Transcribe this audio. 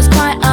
was quite